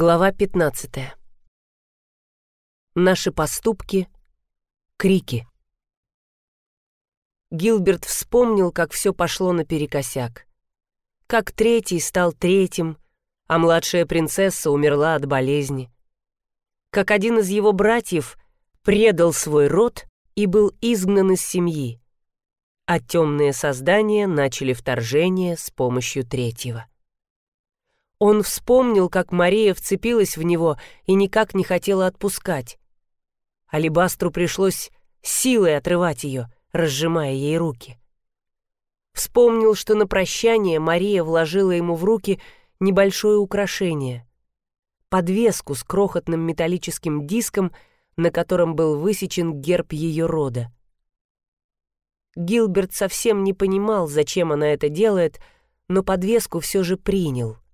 Глава 15. Наши поступки. Крики. Гилберт вспомнил, как все пошло наперекосяк. Как третий стал третьим, а младшая принцесса умерла от болезни. Как один из его братьев предал свой род и был изгнан из семьи, а темные создания начали вторжение с помощью третьего. Он вспомнил, как Мария вцепилась в него и никак не хотела отпускать. Алибастру пришлось силой отрывать ее, разжимая ей руки. Вспомнил, что на прощание Мария вложила ему в руки небольшое украшение — подвеску с крохотным металлическим диском, на котором был высечен герб ее рода. Гилберт совсем не понимал, зачем она это делает, но подвеску все же принял —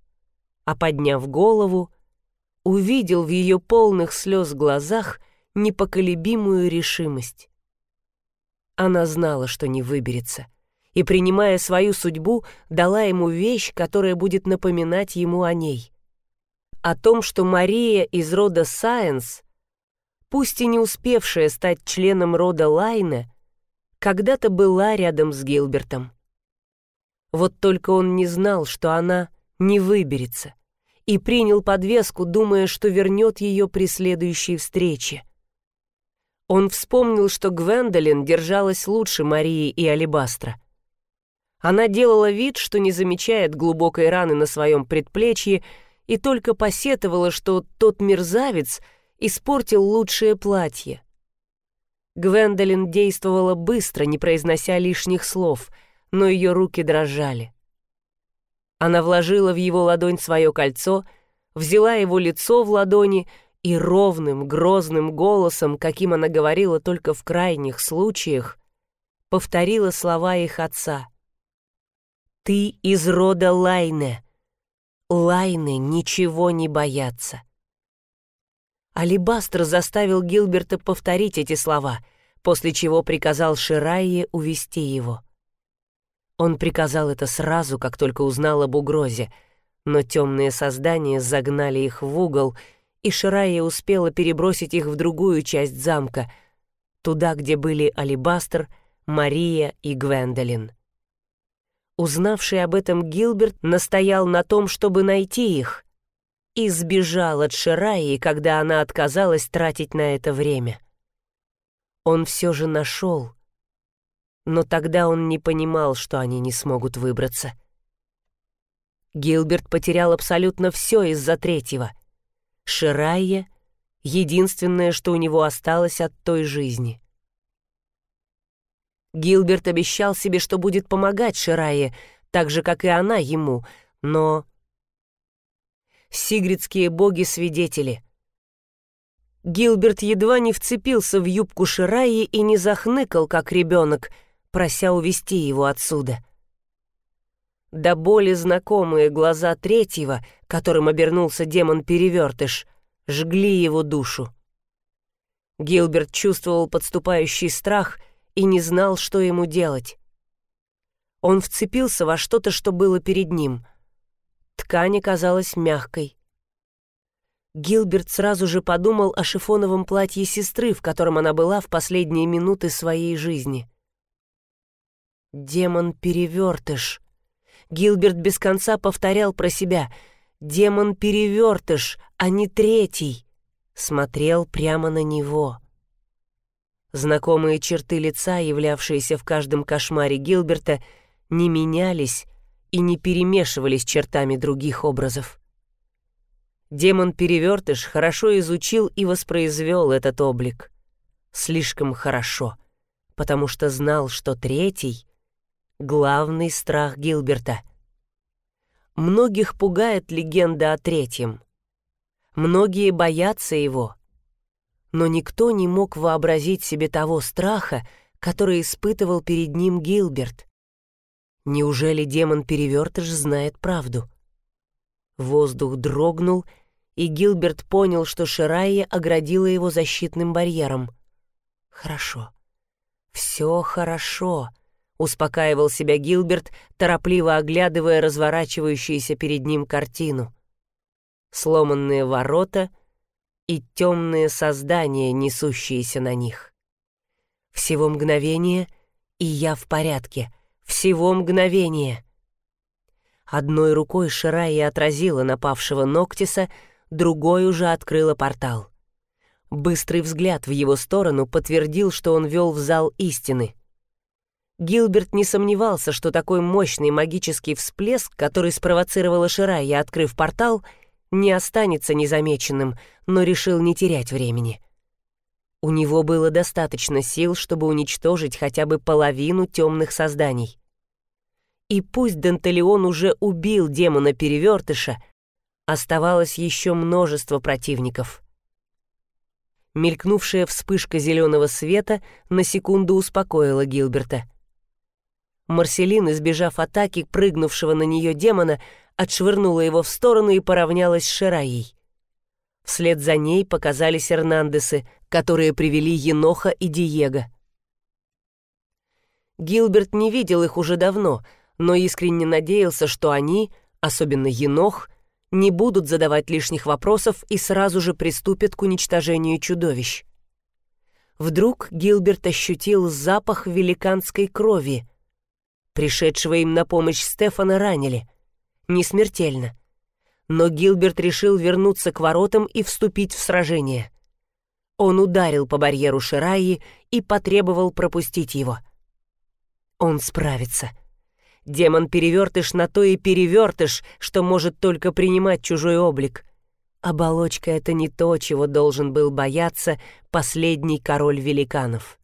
а подняв голову, увидел в ее полных слез глазах непоколебимую решимость. Она знала, что не выберется, и, принимая свою судьбу, дала ему вещь, которая будет напоминать ему о ней. О том, что Мария из рода Сайенс, пусть и не успевшая стать членом рода Лайна, когда-то была рядом с Гилбертом. Вот только он не знал, что она не выберется, и принял подвеску, думая, что вернет ее при следующей встрече. Он вспомнил, что Гвендолин держалась лучше Марии и Алибастра. Она делала вид, что не замечает глубокой раны на своем предплечье и только посетовала, что тот мерзавец испортил лучшее платье. Гвендолин действовала быстро, не произнося лишних слов, но ее руки дрожали. Она вложила в его ладонь свое кольцо, взяла его лицо в ладони и ровным, грозным голосом, каким она говорила только в крайних случаях, повторила слова их отца. «Ты из рода Лайне. Лайны ничего не боятся». Алибастр заставил Гилберта повторить эти слова, после чего приказал Ширайе увести его. Он приказал это сразу, как только узнал об угрозе, но темные создания загнали их в угол, и Ширая успела перебросить их в другую часть замка, туда, где были Алибастер, Мария и Гвендолин. Узнавший об этом Гилберт настоял на том, чтобы найти их, и сбежал от Шираи, когда она отказалась тратить на это время. Он все же нашел но тогда он не понимал, что они не смогут выбраться. Гилберт потерял абсолютно все из-за третьего. Ширайя — единственное, что у него осталось от той жизни. Гилберт обещал себе, что будет помогать Ширайе, так же, как и она ему, но... Сигридские боги-свидетели. Гилберт едва не вцепился в юбку Шираи и не захныкал, как ребенок — прося увести его отсюда. До боли знакомые глаза третьего, которым обернулся демон-перевертыш, жгли его душу. Гилберт чувствовал подступающий страх и не знал, что ему делать. Он вцепился во что-то, что было перед ним. Ткань оказалась мягкой. Гилберт сразу же подумал о шифоновом платье сестры, в котором она была в последние минуты своей жизни. Демон-перевертыш. Гилберт без конца повторял про себя. Демон-перевертыш, а не третий. Смотрел прямо на него. Знакомые черты лица, являвшиеся в каждом кошмаре Гилберта, не менялись и не перемешивались чертами других образов. Демон-перевертыш хорошо изучил и воспроизвел этот облик. Слишком хорошо, потому что знал, что третий главный страх Гилберта. Многих пугает легенда о третьем. Многие боятся его. Но никто не мог вообразить себе того страха, который испытывал перед ним Гилберт. Неужели демон-перевертыш знает правду? Воздух дрогнул, и Гилберт понял, что Ширайя оградила его защитным барьером. «Хорошо. Все хорошо», — успокаивал себя Гилберт, торопливо оглядывая разворачивающуюся перед ним картину. сломанные ворота и темные создания, несущиеся на них. Всего мгновение, и я в порядке. Всего мгновение. Одной рукой Ширая отразила напавшего Ноктиса, другой уже открыла портал. Быстрый взгляд в его сторону подтвердил, что он вел в зал истины. Гилберт не сомневался, что такой мощный магический всплеск, который спровоцировала Ширая, открыв портал, не останется незамеченным, но решил не терять времени. У него было достаточно сил, чтобы уничтожить хотя бы половину темных созданий. И пусть Дантелеон уже убил демона-перевертыша, оставалось еще множество противников. Мелькнувшая вспышка зеленого света на секунду успокоила Гилберта. Марселин, избежав атаки прыгнувшего на нее демона, отшвырнула его в сторону и поравнялась с Шираей. Вслед за ней показались Эрнандесы, которые привели Еноха и Диего. Гилберт не видел их уже давно, но искренне надеялся, что они, особенно Енох, не будут задавать лишних вопросов и сразу же приступят к уничтожению чудовищ. Вдруг Гилберт ощутил запах великанской крови. Пришедшего им на помощь Стефана ранили. Не смертельно но Гилберт решил вернуться к воротам и вступить в сражение. Он ударил по барьеру Шираи и потребовал пропустить его. Он справится. Демон-перевертыш на то и перевертыш, что может только принимать чужой облик. Оболочка — это не то, чего должен был бояться последний король великанов.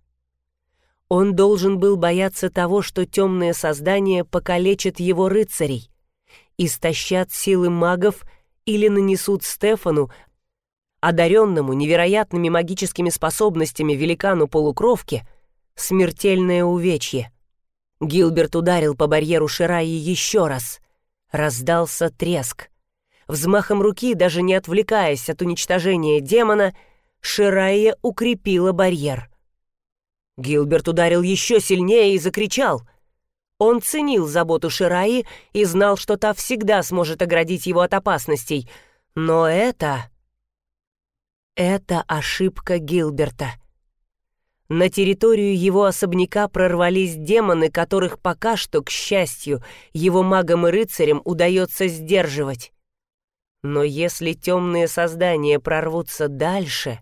Он должен был бояться того, что темные создания покалечат его рыцарей, истощат силы магов или нанесут Стефану, одаренному невероятными магическими способностями великану-полукровке, смертельное увечье. Гилберт ударил по барьеру Шираи еще раз. Раздался треск. Взмахом руки, даже не отвлекаясь от уничтожения демона, Ширая укрепила барьер. Гилберт ударил еще сильнее и закричал — он ценил заботу Шираи и знал, что та всегда сможет оградить его от опасностей. Но это... Это ошибка Гилберта. На территорию его особняка прорвались демоны, которых пока что, к счастью, его магам и рыцарям удается сдерживать. Но если темные создания прорвутся дальше,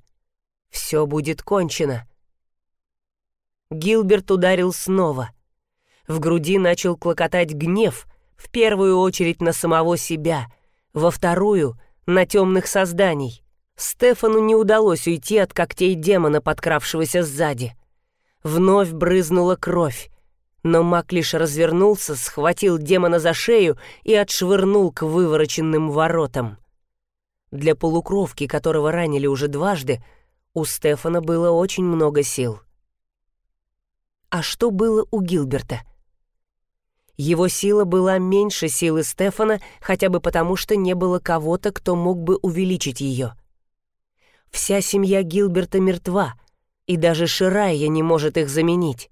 все будет кончено. Гилберт ударил снова — в груди начал клокотать гнев, в первую очередь на самого себя, во вторую — на темных созданий. Стефану не удалось уйти от когтей демона, подкравшегося сзади. Вновь брызнула кровь, но маг лишь развернулся, схватил демона за шею и отшвырнул к вывороченным воротам. Для полукровки, которого ранили уже дважды, у Стефана было очень много сил. А что было у Гилберта? Его сила была меньше силы Стефана, хотя бы потому, что не было кого-то, кто мог бы увеличить ее. Вся семья Гилберта мертва, и даже Ширайя не может их заменить.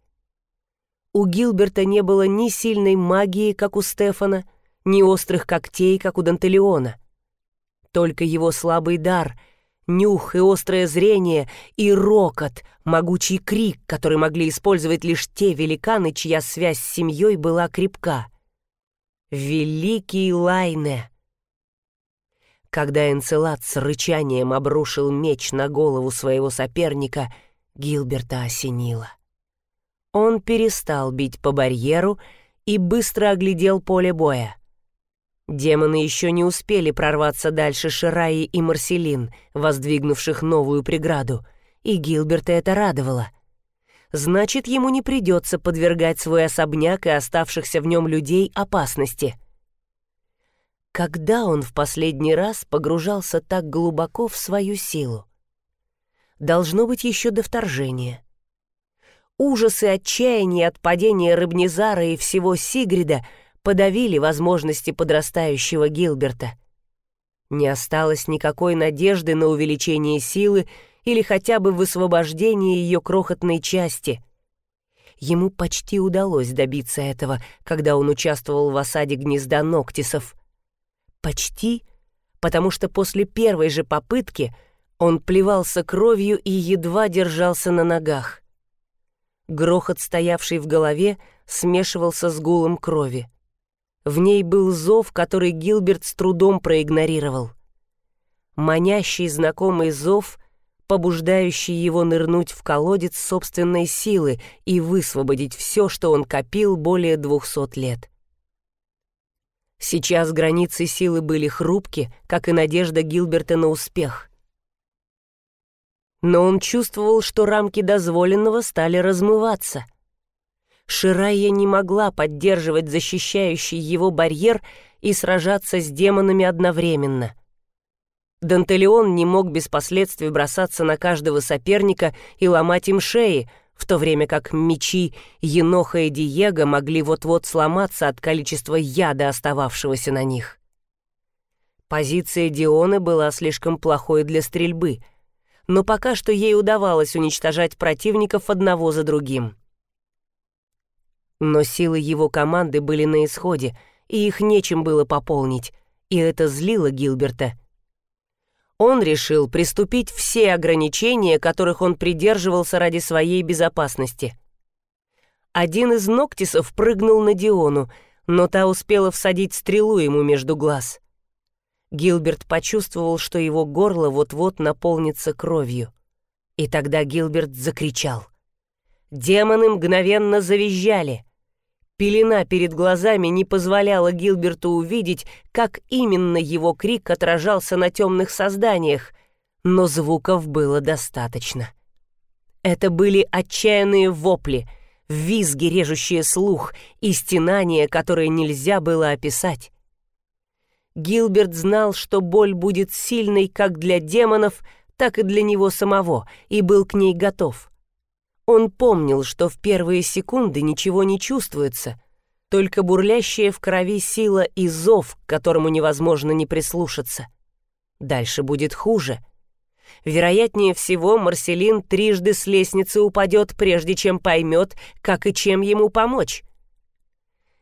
У Гилберта не было ни сильной магии, как у Стефана, ни острых когтей, как у Дантелеона. Только его слабый дар — нюх и острое зрение, и рокот, могучий крик, который могли использовать лишь те великаны, чья связь с семьей была крепка. Великий Лайне! Когда Энцелад с рычанием обрушил меч на голову своего соперника, Гилберта осенило. Он перестал бить по барьеру и быстро оглядел поле боя. Демоны еще не успели прорваться дальше Шираи и Марселин, воздвигнувших новую преграду, и Гилберта это радовало. Значит, ему не придется подвергать свой особняк и оставшихся в нем людей опасности. Когда он в последний раз погружался так глубоко в свою силу? Должно быть еще до вторжения. Ужасы отчаяния от падения Рыбнезара и всего Сигрида — подавили возможности подрастающего Гилберта. Не осталось никакой надежды на увеличение силы или хотя бы высвобождение ее крохотной части. Ему почти удалось добиться этого, когда он участвовал в осаде гнезда Ноктисов. Почти, потому что после первой же попытки он плевался кровью и едва держался на ногах. Грохот, стоявший в голове, смешивался с гулом крови. В ней был зов, который Гилберт с трудом проигнорировал. Манящий знакомый зов, побуждающий его нырнуть в колодец собственной силы и высвободить все, что он копил более двухсот лет. Сейчас границы силы были хрупки, как и надежда Гилберта на успех. Но он чувствовал, что рамки дозволенного стали размываться. Ширайя не могла поддерживать защищающий его барьер и сражаться с демонами одновременно. Дантелеон не мог без последствий бросаться на каждого соперника и ломать им шеи, в то время как мечи Еноха и Диего могли вот-вот сломаться от количества яда, остававшегося на них. Позиция Дионы была слишком плохой для стрельбы, но пока что ей удавалось уничтожать противников одного за другим. Но силы его команды были на исходе, и их нечем было пополнить, и это злило Гилберта — он решил приступить все ограничения, которых он придерживался ради своей безопасности. Один из Ноктисов прыгнул на Диону, но та успела всадить стрелу ему между глаз. Гилберт почувствовал, что его горло вот-вот наполнится кровью. И тогда Гилберт закричал. Демоны мгновенно завизжали. Пелена перед глазами не позволяла Гилберту увидеть, как именно его крик отражался на темных созданиях, но звуков было достаточно. Это были отчаянные вопли, визги, режущие слух, и стенания, которые нельзя было описать. Гилберт знал, что боль будет сильной как для демонов, так и для него самого, и был к ней готов. Он помнил, что в первые секунды ничего не чувствуется, только бурлящая в крови сила и зов, к которому невозможно не прислушаться. Дальше будет хуже. Вероятнее всего, Марселин трижды с лестницы упадет, прежде чем поймет, как и чем ему помочь.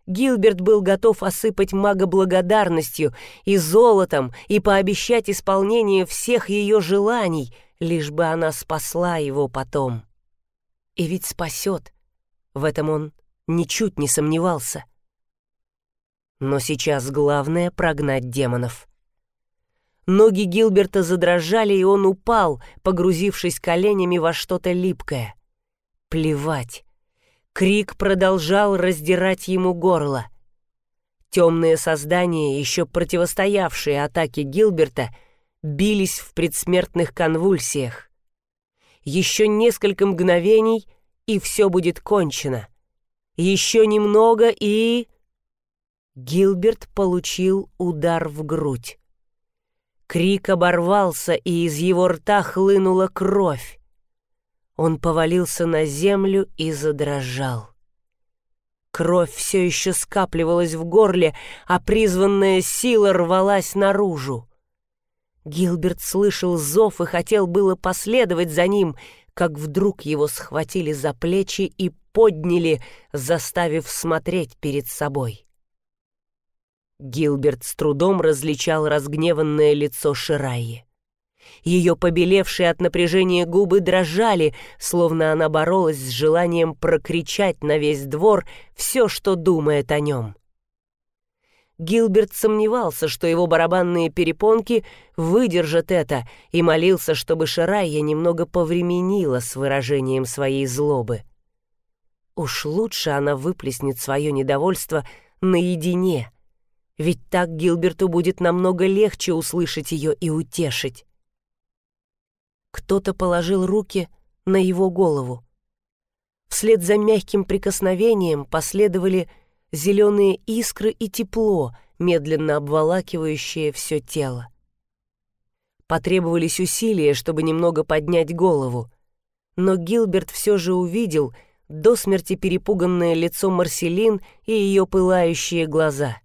Гилберт был готов осыпать мага благодарностью и золотом и пообещать исполнение всех ее желаний, лишь бы она спасла его потом. И ведь спасет. В этом он ничуть не сомневался. Но сейчас главное — прогнать демонов. Ноги Гилберта задрожали, и он упал, погрузившись коленями во что-то липкое. Плевать. Крик продолжал раздирать ему горло. Темные создания, еще противостоявшие атаке Гилберта, бились в предсмертных конвульсиях. Еще несколько мгновений, и все будет кончено. Еще немного, и... Гилберт получил удар в грудь. Крик оборвался, и из его рта хлынула кровь. Он повалился на землю и задрожал. Кровь все еще скапливалась в горле, а призванная сила рвалась наружу. Гилберт слышал зов и хотел было последовать за ним, как вдруг его схватили за плечи и подняли, заставив смотреть перед собой. Гилберт с трудом различал разгневанное лицо Шираи. Ее побелевшие от напряжения губы дрожали, словно она боролась с желанием прокричать на весь двор все, что думает о нем. Гилберт сомневался, что его барабанные перепонки выдержат это, и молился, чтобы Шарайя немного повременила с выражением своей злобы. Уж лучше она выплеснет свое недовольство наедине, ведь так Гилберту будет намного легче услышать ее и утешить. Кто-то положил руки на его голову. Вслед за мягким прикосновением последовали зеленые искры и тепло, медленно обволакивающее все тело. Потребовались усилия, чтобы немного поднять голову, но Гилберт все же увидел до смерти перепуганное лицо Марселин и ее пылающие глаза.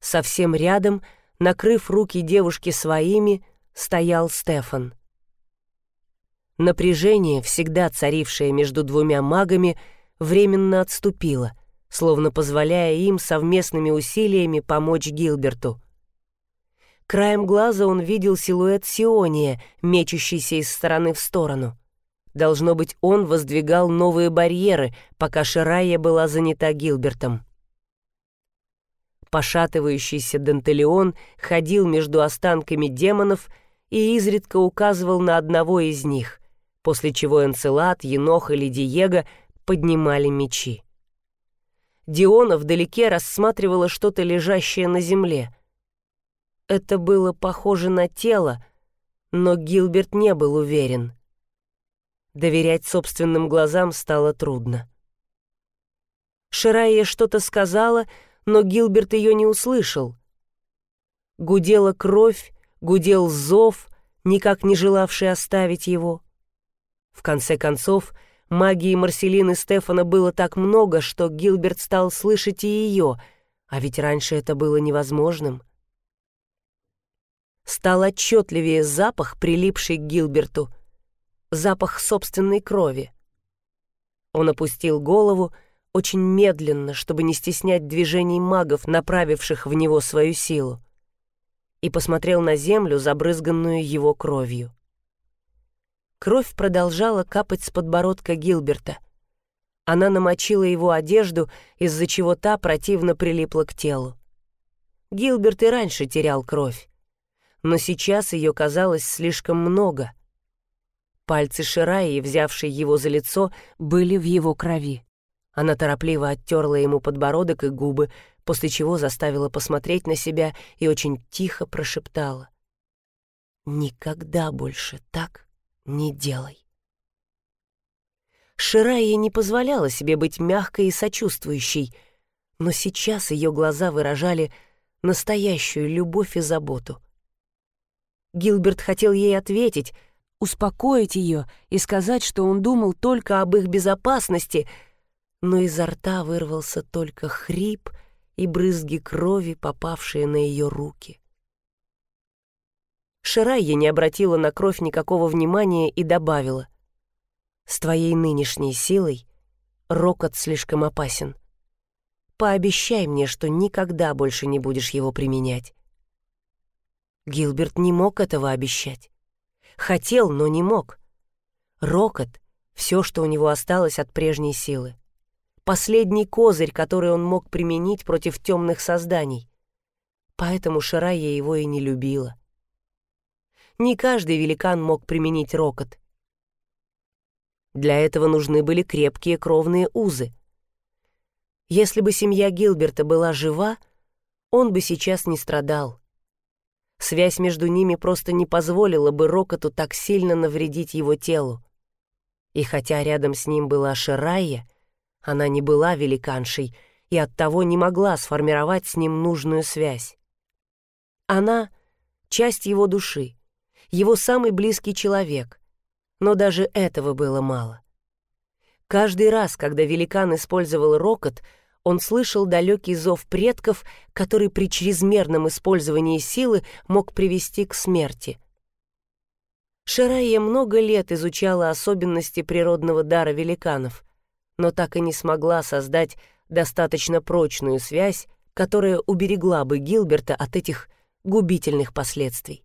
Совсем рядом, накрыв руки девушки своими, стоял Стефан. Напряжение, всегда царившее между двумя магами, временно отступило — словно позволяя им совместными усилиями помочь Гилберту. Краем глаза он видел силуэт Сиония, мечущийся из стороны в сторону. Должно быть, он воздвигал новые барьеры, пока Ширайя была занята Гилбертом. Пошатывающийся Дантелеон ходил между останками демонов и изредка указывал на одного из них, после чего Энцелад, Енох или Диего поднимали мечи. Диона вдалеке рассматривала что-то лежащее на земле — это было похоже на тело, но Гилберт не был уверен. Доверять собственным глазам стало трудно. Ширайя что-то сказала, но Гилберт ее не услышал. Гудела кровь, гудел зов, никак не желавший оставить его. В конце концов, магии Марселины Стефана было так много, что Гилберт стал слышать и ее, а ведь раньше это было невозможным — стал отчетливее запах, прилипший к Гилберту, запах собственной крови. Он опустил голову очень медленно, чтобы не стеснять движений магов, направивших в него свою силу, и посмотрел на землю, забрызганную его кровью. Кровь продолжала капать с подбородка Гилберта. Она намочила его одежду, из-за чего та противно прилипла к телу. Гилберт и раньше терял кровь но сейчас ее казалось слишком много. Пальцы Шираи, взявшие его за лицо, были в его крови. Она торопливо оттерла ему подбородок и губы, после чего заставила посмотреть на себя и очень тихо прошептала. «Никогда больше так не делай». Ширая не позволяла себе быть мягкой и сочувствующей, но сейчас ее глаза выражали настоящую любовь и заботу. Гилберт хотел ей ответить, успокоить ее и сказать, что он думал только об их безопасности, но изо рта вырвался только хрип и брызги крови, попавшие на ее руки. Ширайя не обратила на кровь никакого внимания и добавила. «С твоей нынешней силой рокот слишком опасен. Пообещай мне, что никогда больше не будешь его применять». Гилберт не мог этого обещать. Хотел, но не мог. Рокот — все, что у него осталось от прежней силы. Последний козырь, который он мог применить против темных созданий. Поэтому Шарая его и не любила. Не каждый великан мог применить рокот. Для этого нужны были крепкие кровные узы. Если бы семья Гилберта была жива, он бы сейчас не страдал. Связь между ними просто не позволила бы Рокоту так сильно навредить его телу. И хотя рядом с ним была Ширайя, она не была великаншей и оттого не могла сформировать с ним нужную связь. Она — часть его души, его самый близкий человек, но даже этого было мало. Каждый раз, когда великан использовал рокот — он слышал далекий зов предков, который при чрезмерном использовании силы мог привести к смерти. Шарайя много лет изучала особенности природного дара великанов, но так и не смогла создать достаточно прочную связь, которая уберегла бы Гилберта от этих губительных последствий.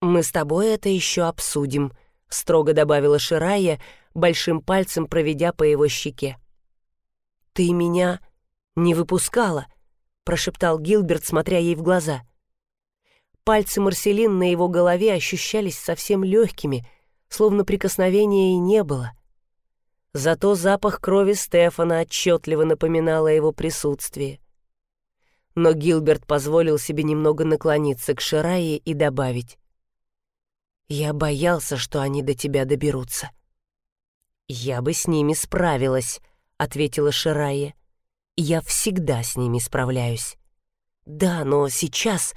«Мы с тобой это еще обсудим», — строго добавила Ширая, большим пальцем проведя по его щеке. «Ты меня не выпускала», — прошептал Гилберт, смотря ей в глаза. Пальцы Марселин на его голове ощущались совсем легкими, словно прикосновения и не было. Зато запах крови Стефана отчетливо напоминал о его присутствии. Но Гилберт позволил себе немного наклониться к Ширае и добавить. «Я боялся, что они до тебя доберутся». «Я бы с ними справилась», — ответила Ширая. «Я всегда с ними справляюсь». «Да, но сейчас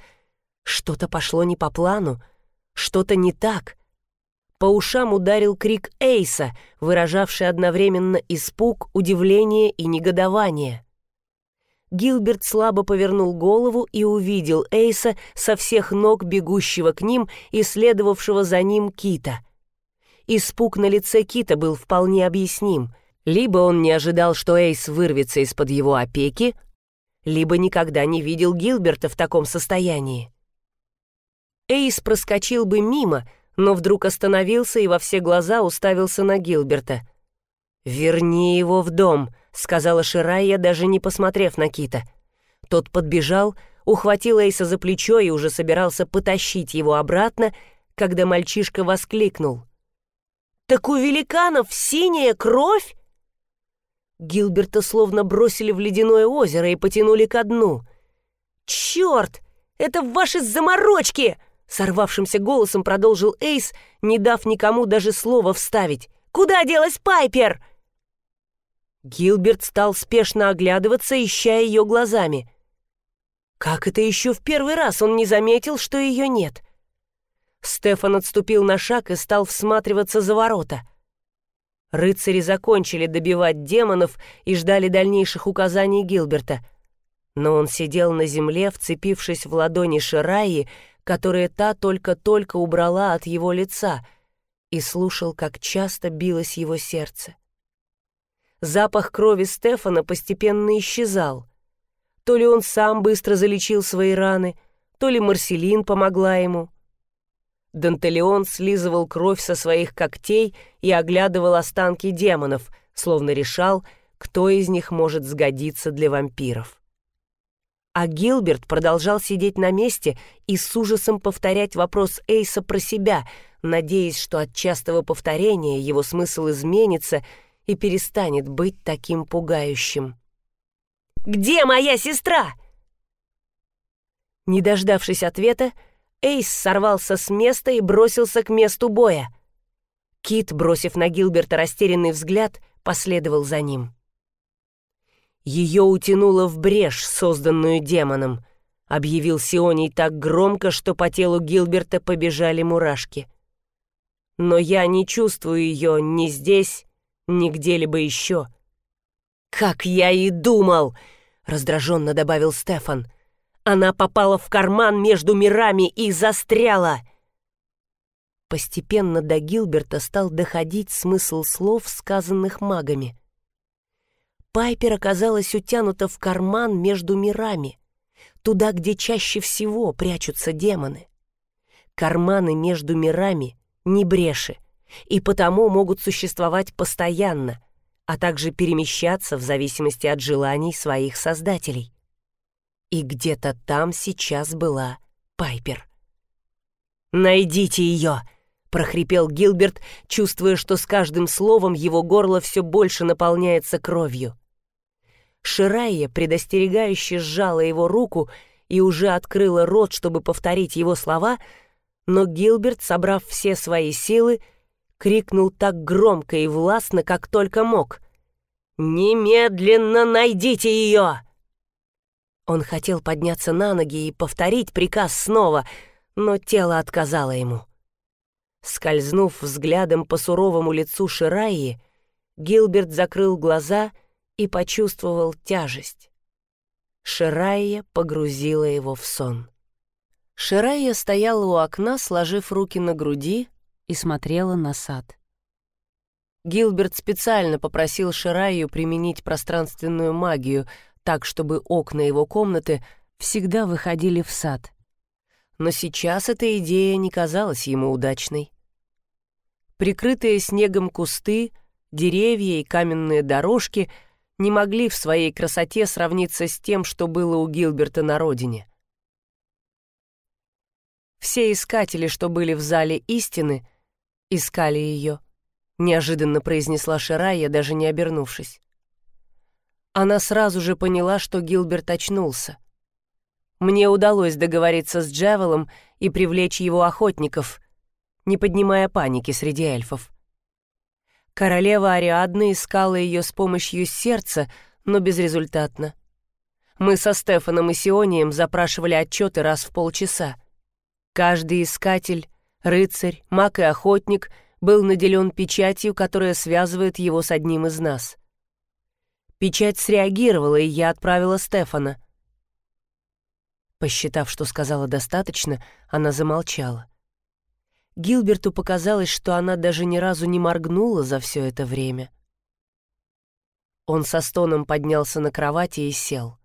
что-то пошло не по плану, что-то не так». По ушам ударил крик Эйса, выражавший одновременно испуг, удивление и негодование. Гилберт слабо повернул голову и увидел Эйса со всех ног бегущего к ним и следовавшего за ним Кита. Испуг на лице Кита был вполне объясним — либо он не ожидал, что Эйс вырвется из-под его опеки, либо никогда не видел Гилберта в таком состоянии. Эйс проскочил бы мимо, но вдруг остановился и во все глаза уставился на Гилберта. «Верни его в дом», — сказала Ширайя, даже не посмотрев на Кита. Тот подбежал, ухватил Эйса за плечо и уже собирался потащить его обратно, когда мальчишка воскликнул. «Так у великанов синяя кровь?» Гилберта словно бросили в ледяное озеро и потянули ко дну. «Черт! Это ваши заморочки!» Сорвавшимся голосом продолжил Эйс, не дав никому даже слова вставить. «Куда делась Пайпер?» Гилберт стал спешно оглядываться, ища ее глазами. Как это еще в первый раз он не заметил, что ее нет? Стефан отступил на шаг и стал всматриваться за ворота. Рыцари закончили добивать демонов и ждали дальнейших указаний Гилберта. Но он сидел на земле, вцепившись в ладони Шираи, которые та только-только убрала от его лица, и слушал, как часто билось его сердце. Запах крови Стефана постепенно исчезал. То ли он сам быстро залечил свои раны, то ли Марселин помогла ему. Дантелеон слизывал кровь со своих когтей и оглядывал останки демонов, словно решал, кто из них может сгодиться для вампиров. А Гилберт продолжал сидеть на месте и с ужасом повторять вопрос Эйса про себя, надеясь, что от частого повторения его смысл изменится — и перестанет быть таким пугающим. «Где моя сестра?» Не дождавшись ответа, Эйс сорвался с места и бросился к месту боя. Кит, бросив на Гилберта растерянный взгляд, последовал за ним. Ее утянуло в брешь, созданную демоном, объявил Сионий так громко, что по телу Гилберта побежали мурашки. Но я не чувствую ее ни здесь, ни где-либо еще. «Как я и думал!» — раздраженно добавил Стефан. «Она попала в карман между мирами и застряла!» Постепенно до Гилберта стал доходить смысл слов, сказанных магами. Пайпер оказалась утянута в карман между мирами, туда, где чаще всего прячутся демоны. Карманы между мирами — не бреши, и потому могут существовать постоянно, а также перемещаться в зависимости от желаний своих создателей. И где-то там сейчас была Пайпер. «Найдите ее!» — прохрипел Гилберт, чувствуя, что с каждым словом его горло все больше наполняется кровью. Ширайя предостерегающе сжала его руку и уже открыла рот, чтобы повторить его слова, но Гилберт, собрав все свои силы, крикнул так громко и властно, как только мог. «Немедленно найдите ее!» Он хотел подняться на ноги и повторить приказ снова, но тело отказало ему. Скользнув взглядом по суровому лицу Шираи, Гилберт закрыл глаза и почувствовал тяжесть. Ширайя погрузила его в сон. Ширайя стояла у окна, сложив руки на груди, и смотрела на сад. Гилберт специально попросил Шираю применить пространственную магию так, чтобы окна его комнаты всегда выходили в сад. Но сейчас эта идея не казалась ему удачной. Прикрытые снегом кусты, деревья и каменные дорожки не могли в своей красоте сравниться с тем, что было у Гилберта на родине. Все искатели, что были в зале истины, искали ее», — неожиданно произнесла Ширая, даже не обернувшись. Она сразу же поняла, что Гилберт очнулся. Мне удалось договориться с Джавелом и привлечь его охотников, не поднимая паники среди эльфов. Королева Ариадна искала ее с помощью сердца, но безрезультатно. Мы со Стефаном и Сионием запрашивали отчеты раз в полчаса. Каждый искатель Рыцарь, маг и охотник был наделен печатью, которая связывает его с одним из нас. Печать среагировала, и я отправила Стефана. Посчитав, что сказала достаточно, она замолчала. Гилберту показалось, что она даже ни разу не моргнула за все это время. Он со стоном поднялся на кровати и сел.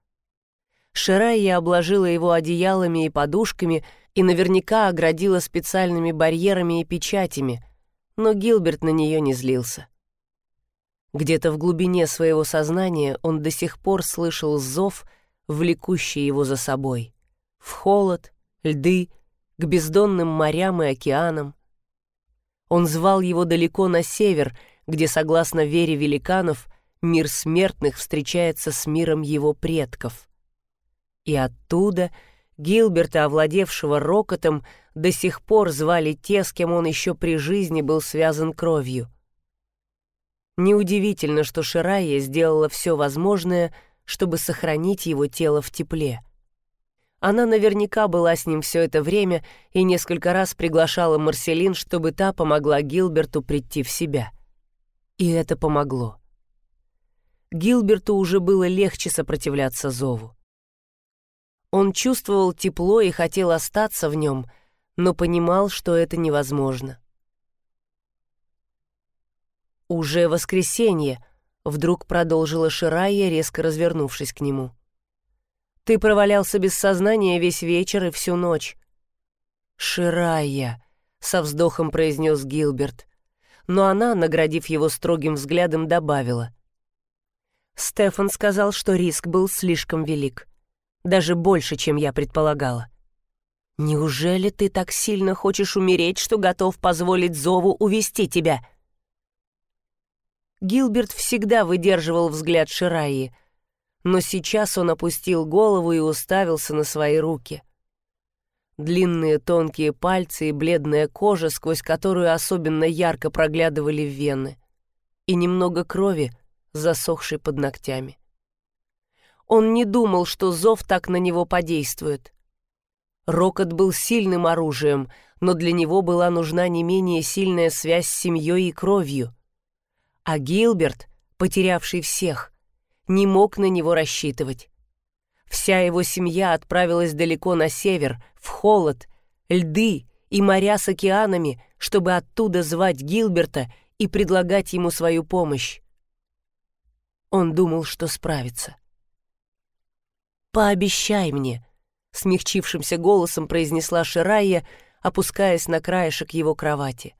Ширайя обложила его одеялами и подушками и наверняка оградила специальными барьерами и печатями, но Гилберт на нее не злился. Где-то в глубине своего сознания он до сих пор слышал зов, влекущий его за собой. В холод, льды, к бездонным морям и океанам. Он звал его далеко на север, где, согласно вере великанов, мир смертных встречается с миром его предков. И оттуда Гилберта, овладевшего рокотом, до сих пор звали те, с кем он еще при жизни был связан кровью. Неудивительно, что Ширайя сделала все возможное, чтобы сохранить его тело в тепле. Она наверняка была с ним все это время и несколько раз приглашала Марселин, чтобы та помогла Гилберту прийти в себя. И это помогло. Гилберту уже было легче сопротивляться зову. Он чувствовал тепло и хотел остаться в нем, но понимал, что это невозможно. «Уже воскресенье», — вдруг продолжила Ширайя, резко развернувшись к нему. «Ты провалялся без сознания весь вечер и всю ночь». «Ширайя», — со вздохом произнес Гилберт, но она, наградив его строгим взглядом, добавила. Стефан сказал, что риск был слишком велик. Даже больше, чем я предполагала. «Неужели ты так сильно хочешь умереть, что готов позволить зову увести тебя?» Гилберт всегда выдерживал взгляд Шираи, но сейчас он опустил голову и уставился на свои руки. Длинные тонкие пальцы и бледная кожа, сквозь которую особенно ярко проглядывали вены, и немного крови, засохшей под ногтями. Он не думал, что зов так на него подействует. Рокот был сильным оружием, но для него была нужна не менее сильная связь с семьей и кровью. А Гилберт, потерявший всех, не мог на него рассчитывать. Вся его семья отправилась далеко на север, в холод, льды и моря с океанами, чтобы оттуда звать Гилберта и предлагать ему свою помощь. Он думал, что справится. «Пообещай мне», — смягчившимся голосом произнесла Ширайя, опускаясь на краешек его кровати,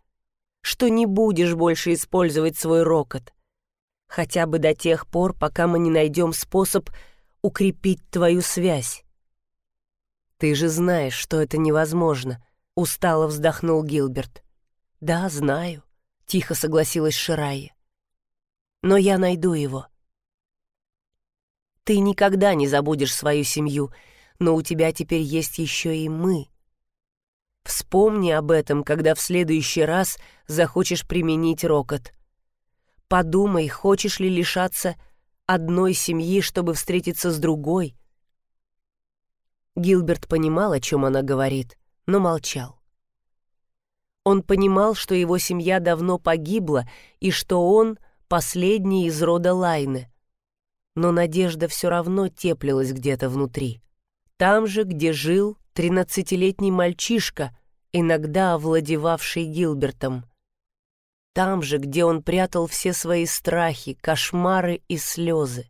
«что не будешь больше использовать свой рокот, хотя бы до тех пор, пока мы не найдем способ укрепить твою связь. «Ты же знаешь, что это невозможно», — устало вздохнул Гилберт. «Да, знаю», — тихо согласилась Ширайя. «Но я найду его». Ты никогда не забудешь свою семью, но у тебя теперь есть еще и мы. Вспомни об этом, когда в следующий раз захочешь применить рокот. Подумай, хочешь ли лишаться одной семьи, чтобы встретиться с другой. Гилберт понимал, о чем она говорит, но молчал. Он понимал, что его семья давно погибла и что он — последний из рода Лайны — но надежда все равно теплилась где-то внутри. Там же, где жил тринадцатилетний мальчишка, иногда овладевавший Гилбертом. Там же, где он прятал все свои страхи, кошмары и слезы.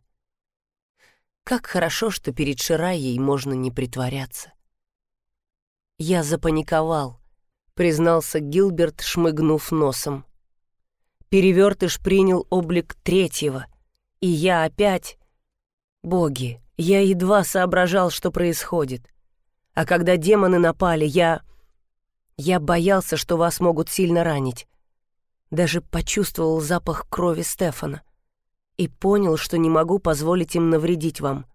Как хорошо, что перед Шираей можно не притворяться. «Я запаниковал», — признался Гилберт, шмыгнув носом. Перевертыш принял облик третьего, и я опять Боги, я едва соображал, что происходит. А когда демоны напали, я... Я боялся, что вас могут сильно ранить. Даже почувствовал запах крови Стефана. И понял, что не могу позволить им навредить вам.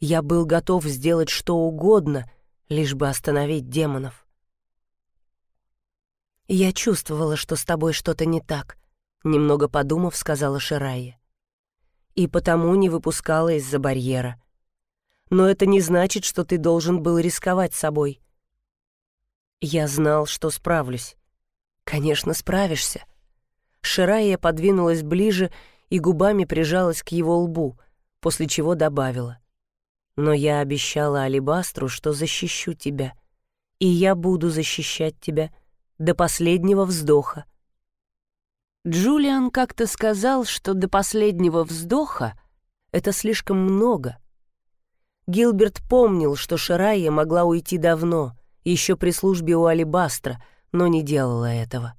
Я был готов сделать что угодно, лишь бы остановить демонов. «Я чувствовала, что с тобой что-то не так», — немного подумав, сказала Ширайя и потому не выпускала из-за барьера. Но это не значит, что ты должен был рисковать собой. Я знал, что справлюсь. Конечно, справишься. Ширая подвинулась ближе и губами прижалась к его лбу, после чего добавила. Но я обещала Алибастру, что защищу тебя, и я буду защищать тебя до последнего вздоха. Джулиан как-то сказал, что до последнего вздоха это слишком много. Гилберт помнил, что Ширайя могла уйти давно, еще при службе у Алибастра, но не делала этого.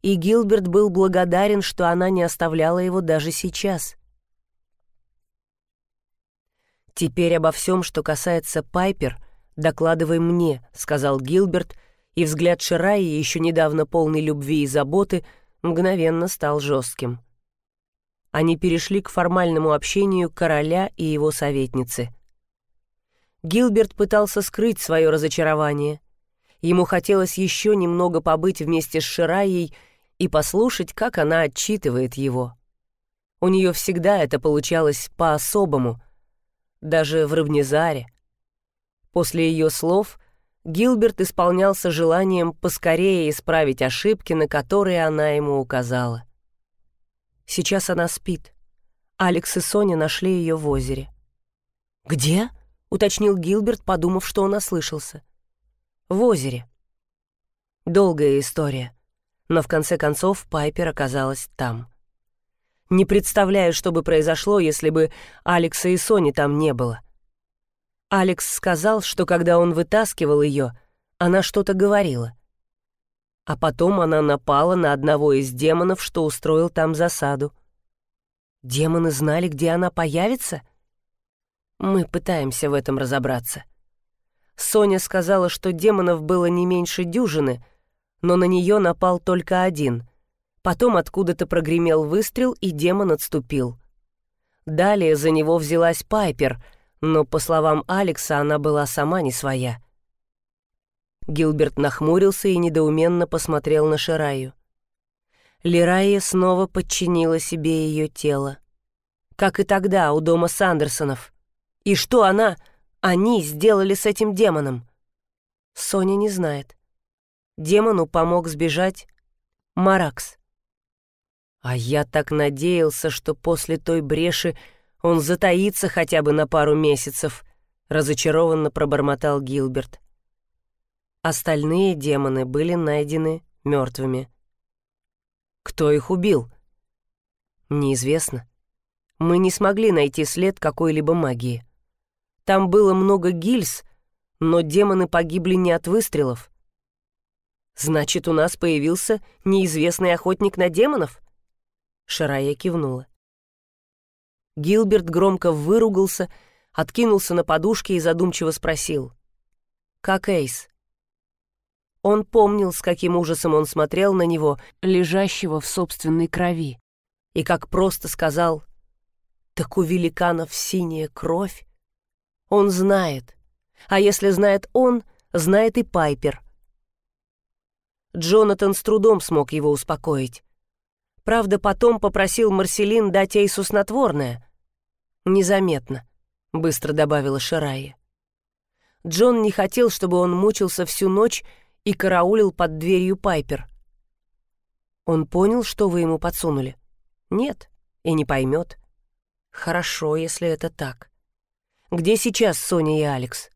И Гилберт был благодарен, что она не оставляла его даже сейчас. «Теперь обо всем, что касается Пайпер, докладывай мне», — сказал Гилберт, и взгляд Шираи, еще недавно полный любви и заботы, мгновенно стал жестким. Они перешли к формальному общению короля и его советницы. Гилберт пытался скрыть свое разочарование. Ему хотелось еще немного побыть вместе с Шираей и послушать, как она отчитывает его. У нее всегда это получалось по-особому, даже в Рыбнезаре. После ее слов Гилберт исполнялся желанием поскорее исправить ошибки, на которые она ему указала. Сейчас она спит. Алекс и Соня нашли ее в озере. «Где?» — уточнил Гилберт, подумав, что он ослышался. «В озере». Долгая история, но в конце концов Пайпер оказалась там. Не представляю, что бы произошло, если бы Алекса и Сони там не было. Алекс сказал, что когда он вытаскивал ее, она что-то говорила. А потом она напала на одного из демонов, что устроил там засаду. Демоны знали, где она появится? Мы пытаемся в этом разобраться. Соня сказала, что демонов было не меньше дюжины, но на нее напал только один. Потом откуда-то прогремел выстрел, и демон отступил. Далее за него взялась Пайпер — но, по словам Алекса, она была сама не своя. Гилберт нахмурился и недоуменно посмотрел на Шираю. Лирайя снова подчинила себе ее тело. Как и тогда у дома Сандерсонов. И что она, они сделали с этим демоном? Соня не знает. Демону помог сбежать Маракс. А я так надеялся, что после той бреши он затаится хотя бы на пару месяцев», — разочарованно пробормотал Гилберт. Остальные демоны были найдены мертвыми. Кто их убил? Неизвестно. Мы не смогли найти след какой-либо магии. Там было много гильз, но демоны погибли не от выстрелов. Значит, у нас появился неизвестный охотник на демонов? Шарая кивнула. Гилберт громко выругался, откинулся на подушке и задумчиво спросил. «Как Эйс?» Он помнил, с каким ужасом он смотрел на него, лежащего в собственной крови, и как просто сказал «Так у великанов синяя кровь». Он знает, а если знает он, знает и Пайпер. Джонатан с трудом смог его успокоить. Правда, потом попросил Марселин дать Эйсу снотворное. «Незаметно», — быстро добавила Шарайя. Джон не хотел, чтобы он мучился всю ночь и караулил под дверью Пайпер. Он понял, что вы ему подсунули? Нет, и не поймет. Хорошо, если это так. Где сейчас Соня и Алекс?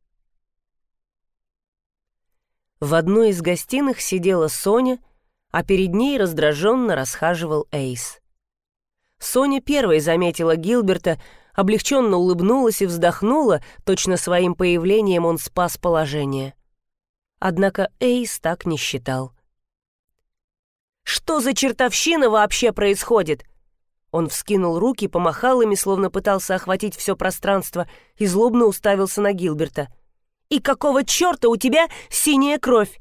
В одной из гостиных сидела Соня а перед ней раздраженно расхаживал Эйс. Соня первой заметила Гилберта, облегченно улыбнулась и вздохнула, точно своим появлением он спас положение. Однако Эйс так не считал. «Что за чертовщина вообще происходит?» Он вскинул руки, помахал ими, словно пытался охватить все пространство, и злобно уставился на Гилберта. «И какого черта у тебя синяя кровь?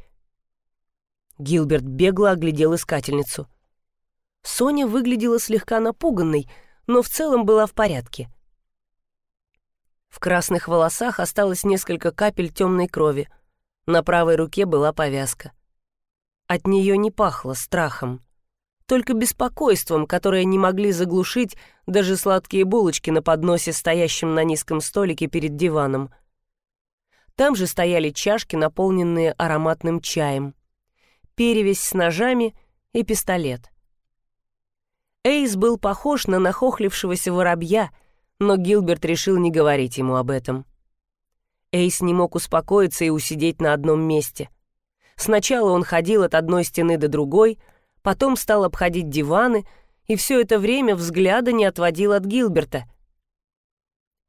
Гилберт бегло оглядел искательницу. Соня выглядела слегка напуганной, но в целом была в порядке. В красных волосах осталось несколько капель темной крови. На правой руке была повязка. От нее не пахло страхом, только беспокойством, которое не могли заглушить даже сладкие булочки на подносе, стоящем на низком столике перед диваном. Там же стояли чашки, наполненные ароматным чаем перевязь с ножами и пистолет. Эйс был похож на нахохлившегося воробья, но Гилберт решил не говорить ему об этом. Эйс не мог успокоиться и усидеть на одном месте. Сначала он ходил от одной стены до другой, потом стал обходить диваны, и все это время взгляда не отводил от Гилберта.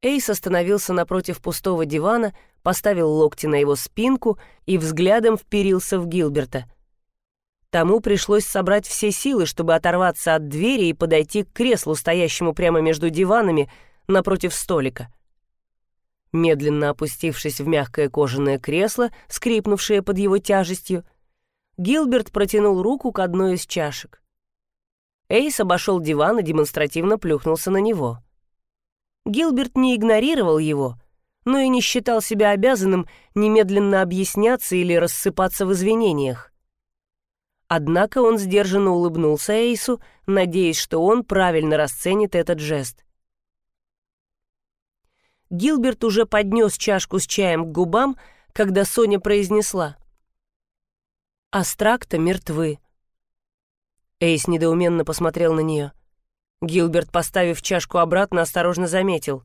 Эйс остановился напротив пустого дивана, поставил локти на его спинку и взглядом вперился в Гилберта. Тому пришлось собрать все силы, чтобы оторваться от двери и подойти к креслу, стоящему прямо между диванами напротив столика. Медленно опустившись в мягкое кожаное кресло, скрипнувшее под его тяжестью, Гилберт протянул руку к одной из чашек. Эйс обошел диван и демонстративно плюхнулся на него. Гилберт не игнорировал его, но и не считал себя обязанным немедленно объясняться или рассыпаться в извинениях. Однако он сдержанно улыбнулся Эйсу, надеясь, что он правильно расценит этот жест. Гилберт уже поднес чашку с чаем к губам, когда Соня произнесла. «Астракта мертвы». Эйс недоуменно посмотрел на нее. Гилберт, поставив чашку обратно, осторожно заметил.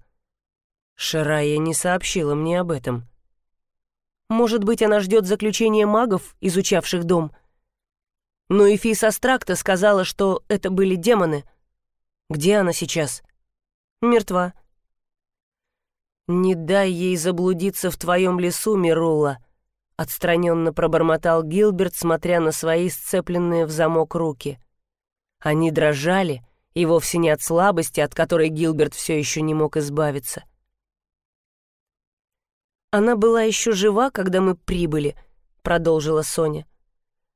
«Шарая не сообщила мне об этом». «Может быть, она ждет заключения магов, изучавших дом?» Но Эфис Астракта сказала, что это были демоны. Где она сейчас? Мертва. «Не дай ей заблудиться в твоем лесу, Мирула», — отстраненно пробормотал Гилберт, смотря на свои сцепленные в замок руки. Они дрожали, и вовсе не от слабости, от которой Гилберт все еще не мог избавиться. «Она была еще жива, когда мы прибыли», — продолжила Соня.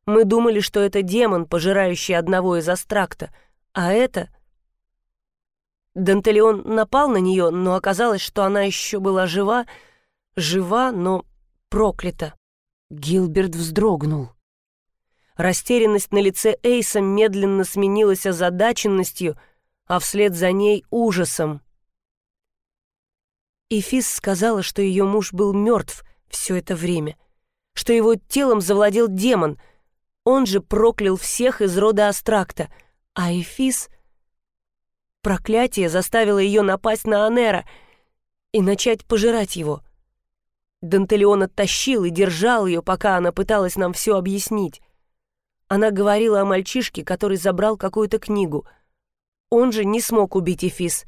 «Мы думали, что это демон, пожирающий одного из астракта, а это...» Дантелеон напал на нее, но оказалось, что она еще была жива, жива, но проклята. Гилберт вздрогнул. Растерянность на лице Эйса медленно сменилась озадаченностью, а вслед за ней — ужасом. Эфис сказала, что ее муж был мертв все это время, что его телом завладел демон, он же проклял всех из рода Астракта, а Эфис... Проклятие заставило ее напасть на Анера и начать пожирать его. Дантелеон оттащил и держал ее, пока она пыталась нам все объяснить. Она говорила о мальчишке, который забрал какую-то книгу. Он же не смог убить Эфис,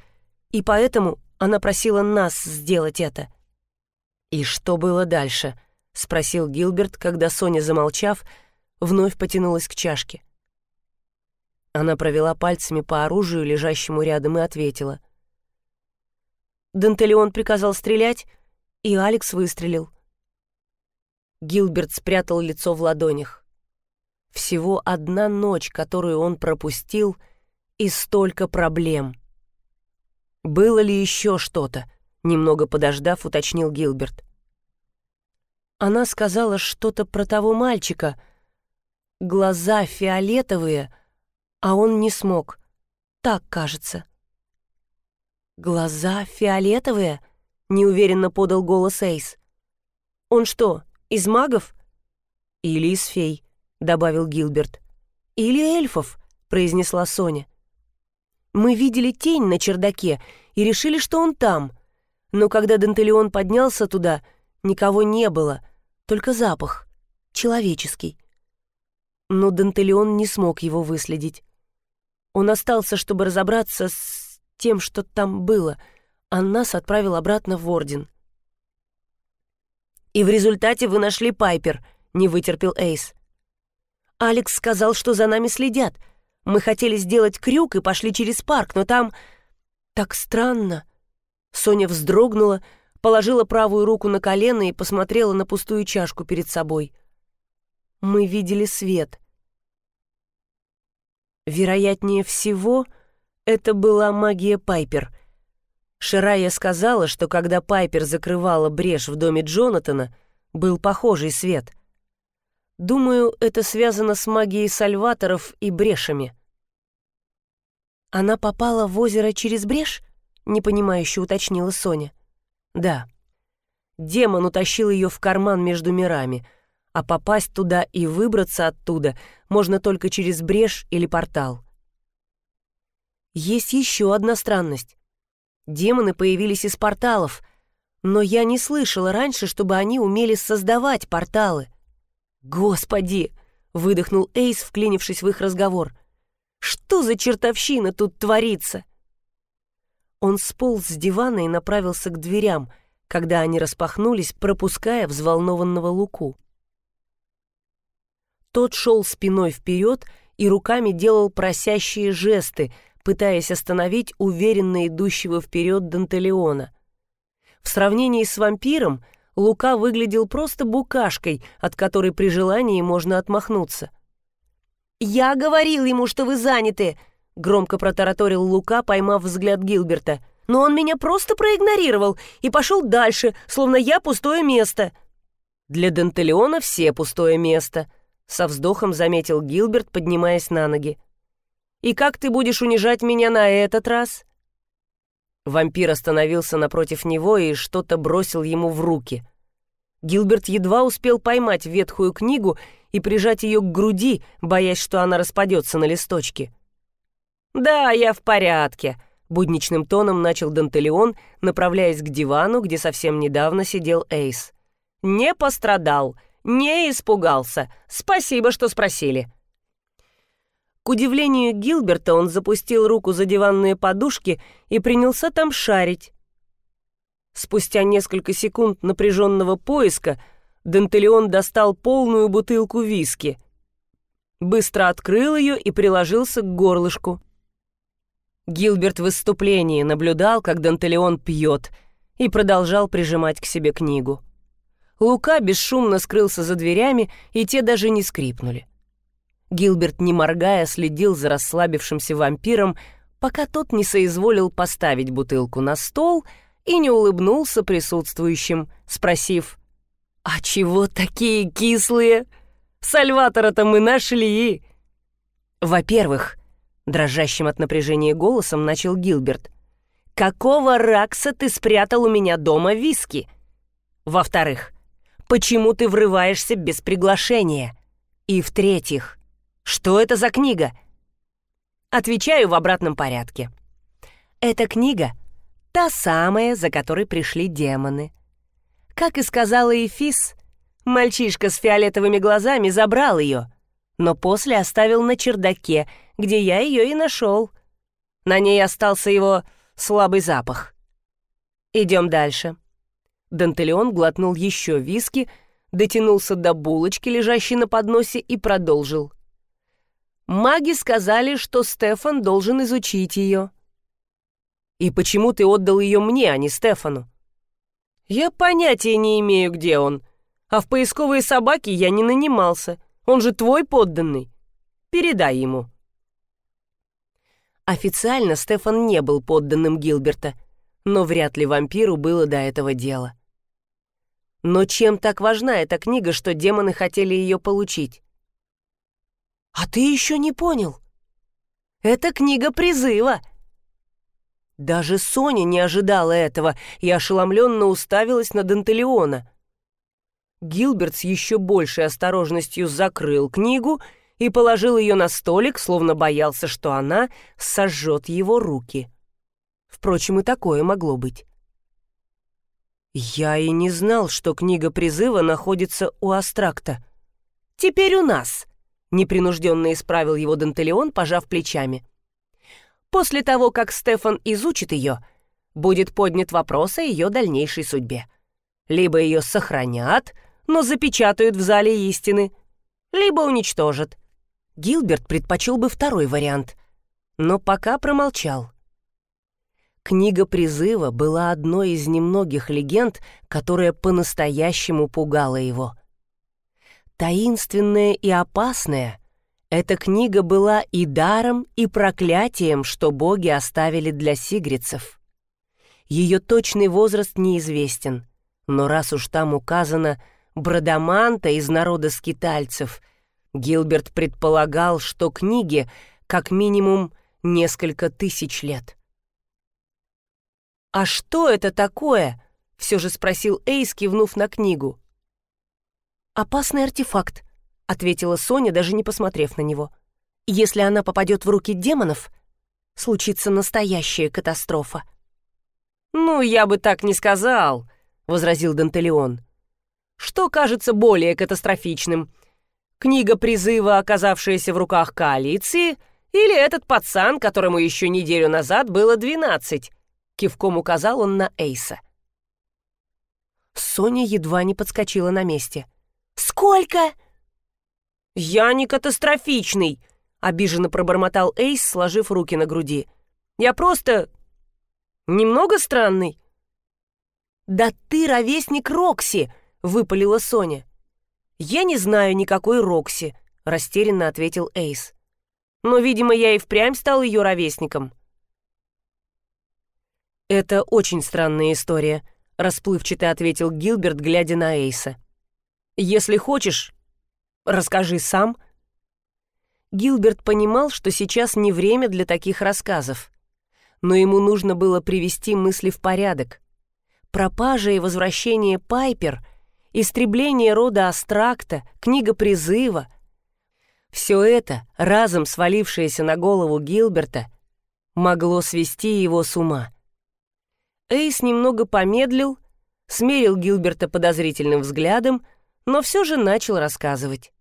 и поэтому она просила нас сделать это. «И что было дальше?» — спросил Гилберт, когда Соня, замолчав, вновь потянулась к чашке. Она провела пальцами по оружию, лежащему рядом, и ответила. Дантелеон приказал стрелять, и Алекс выстрелил. Гилберт спрятал лицо в ладонях. Всего одна ночь, которую он пропустил, и столько проблем. «Было ли еще что-то?» — немного подождав, уточнил Гилберт. Она сказала что-то про того мальчика. Глаза фиолетовые, а он не смог. Так кажется. «Глаза фиолетовые?» — неуверенно подал голос Эйс. «Он что, из магов?» «Или из фей», — добавил Гилберт. «Или эльфов», — произнесла Соня. «Мы видели тень на чердаке и решили, что он там. Но когда Дантелеон поднялся туда, никого не было, только запах, человеческий. Но Дантелеон не смог его выследить. Он остался, чтобы разобраться с тем, что там было, а нас отправил обратно в Орден». «И в результате вы нашли Пайпер», — не вытерпел Эйс. Алекс сказал, что за нами следят. Мы хотели сделать крюк и пошли через парк, но там... Так странно. Соня вздрогнула, положила правую руку на колено и посмотрела на пустую чашку перед собой. Мы видели свет. Вероятнее всего, это была магия Пайпер. Ширая сказала, что когда Пайпер закрывала брешь в доме Джонатана, был похожий свет. Думаю, это связано с магией сальваторов и брешами. Она попала в озеро через брешь? Непонимающе уточнила Соня. Да. Демон утащил ее в карман между мирами, а попасть туда и выбраться оттуда можно только через брешь или портал. Есть еще одна странность. Демоны появились из порталов, но я не слышала раньше, чтобы они умели создавать порталы. «Господи!» — выдохнул Эйс, вклинившись в их разговор. «Что за чертовщина тут творится?» Он сполз с дивана и направился к дверям, когда они распахнулись, пропуская взволнованного Луку. Тот шел спиной вперед и руками делал просящие жесты, пытаясь остановить уверенно идущего вперед Дантелеона. В сравнении с вампиром Лука выглядел просто букашкой, от которой при желании можно отмахнуться. «Я говорил ему, что вы заняты!» — громко протараторил Лука, поймав взгляд Гилберта. «Но он меня просто проигнорировал и пошел дальше, словно я пустое место». «Для Дантелеона все пустое место», — со вздохом заметил Гилберт, поднимаясь на ноги. «И как ты будешь унижать меня на этот раз?» Вампир остановился напротив него и что-то бросил ему в руки. Гилберт едва успел поймать ветхую книгу и прижать ее к груди, боясь, что она распадется на листочки. «Да, я в порядке», — будничным тоном начал Дантелеон, направляясь к дивану, где совсем недавно сидел Эйс. «Не пострадал, не испугался. Спасибо, что спросили». К удивлению Гилберта он запустил руку за диванные подушки и принялся там шарить. Спустя несколько секунд напряженного поиска Дантелеон достал полную бутылку виски. Быстро открыл ее и приложился к горлышку. Гилберт в выступлении наблюдал, как Дантелеон пьет, и продолжал прижимать к себе книгу. Лука бесшумно скрылся за дверями, и те даже не скрипнули. Гилберт, не моргая, следил за расслабившимся вампиром, пока тот не соизволил поставить бутылку на стол и не улыбнулся присутствующим, спросив, «А чего такие кислые? Сальватора-то мы нашли!» «Во-первых», — дрожащим от напряжения голосом начал Гилберт, «какого ракса ты спрятал у меня дома виски? Во-вторых, почему ты врываешься без приглашения? И в-третьих, что это за книга? Отвечаю в обратном порядке. Эта книга — та самая, за которой пришли демоны. Как и сказала Эфис, мальчишка с фиолетовыми глазами забрал ее, но после оставил на чердаке, где я ее и нашел. На ней остался его слабый запах. Идем дальше. Дантелеон глотнул еще виски, дотянулся до булочки, лежащей на подносе, и продолжил. Маги сказали, что Стефан должен изучить ее. И почему ты отдал ее мне, а не Стефану? Я понятия не имею, где он. А в поисковые собаки я не нанимался. Он же твой подданный. Передай ему. Официально Стефан не был подданным Гилберта, но вряд ли вампиру было до этого дела. Но чем так важна эта книга, что демоны хотели ее получить? «А ты еще не понял? Это книга призыва!» Даже Соня не ожидала этого и ошеломленно уставилась на Дантелеона. Гилберт с еще большей осторожностью закрыл книгу и положил ее на столик, словно боялся, что она сожжет его руки. Впрочем, и такое могло быть. «Я и не знал, что книга призыва находится у Астракта. Теперь у нас», Непринужденно исправил его Дантелеон, пожав плечами. После того, как Стефан изучит ее, будет поднят вопрос о ее дальнейшей судьбе. Либо ее сохранят, но запечатают в зале истины, либо уничтожат. Гилберт предпочел бы второй вариант, но пока промолчал. Книга призыва была одной из немногих легенд, которая по-настоящему пугала его — таинственная и опасная, эта книга была и даром, и проклятием, что боги оставили для сигрицев. Ее точный возраст неизвестен, но раз уж там указано «Брадаманта из народа скитальцев», Гилберт предполагал, что книге как минимум несколько тысяч лет. «А что это такое?» — все же спросил Эйс, кивнув на книгу. «Опасный артефакт», — ответила Соня, даже не посмотрев на него. «Если она попадет в руки демонов, случится настоящая катастрофа». «Ну, я бы так не сказал», — возразил Дантелеон. «Что кажется более катастрофичным? Книга призыва, оказавшаяся в руках коалиции, или этот пацан, которому еще неделю назад было двенадцать? Кивком указал он на Эйса. Соня едва не подскочила на месте. «Сколько?» «Я не катастрофичный», — обиженно пробормотал Эйс, сложив руки на груди. «Я просто... немного странный». «Да ты ровесник Рокси!» — выпалила Соня. «Я не знаю никакой Рокси», — растерянно ответил Эйс. «Но, видимо, я и впрямь стал ее ровесником». «Это очень странная история», — расплывчато ответил Гилберт, глядя на Эйса. «Если хочешь, расскажи сам». Гилберт понимал, что сейчас не время для таких рассказов, но ему нужно было привести мысли в порядок. Пропажа и возвращение Пайпер, истребление рода Астракта, книга призыва — все это, разом свалившееся на голову Гилберта, могло свести его с ума. Эйс немного помедлил, смерил Гилберта подозрительным взглядом, но все же начал рассказывать.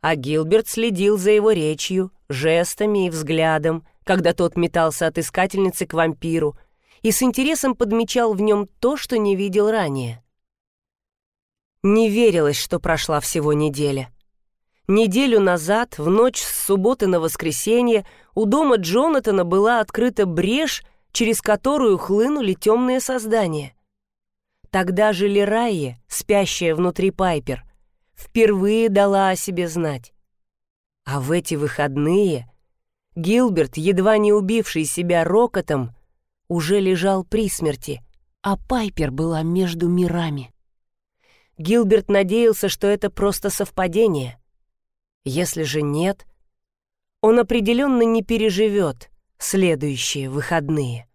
А Гилберт следил за его речью, жестами и взглядом, когда тот метался от искательницы к вампиру, и с интересом подмечал в нем то, что не видел ранее. Не верилось, что прошла всего неделя. Неделю назад, в ночь с субботы на воскресенье, у дома Джонатана была открыта брешь, через которую хлынули темные создания. Тогда же Лерайе, спящая внутри Пайпер, впервые дала о себе знать. А в эти выходные Гилберт, едва не убивший себя рокотом, уже лежал при смерти, а Пайпер была между мирами. Гилберт надеялся, что это просто совпадение. Если же нет, он определенно не переживет следующие выходные.